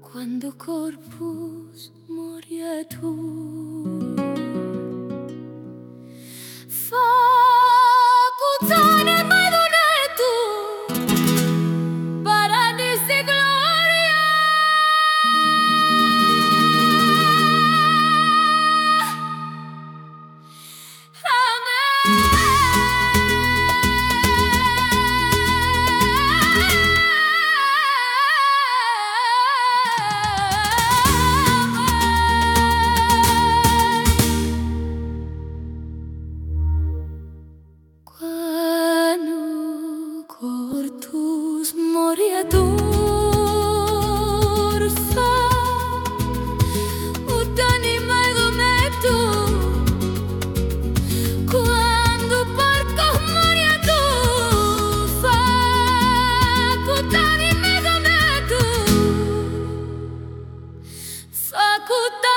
quando corpus morietur facuzzane madonetur de gloria. kuta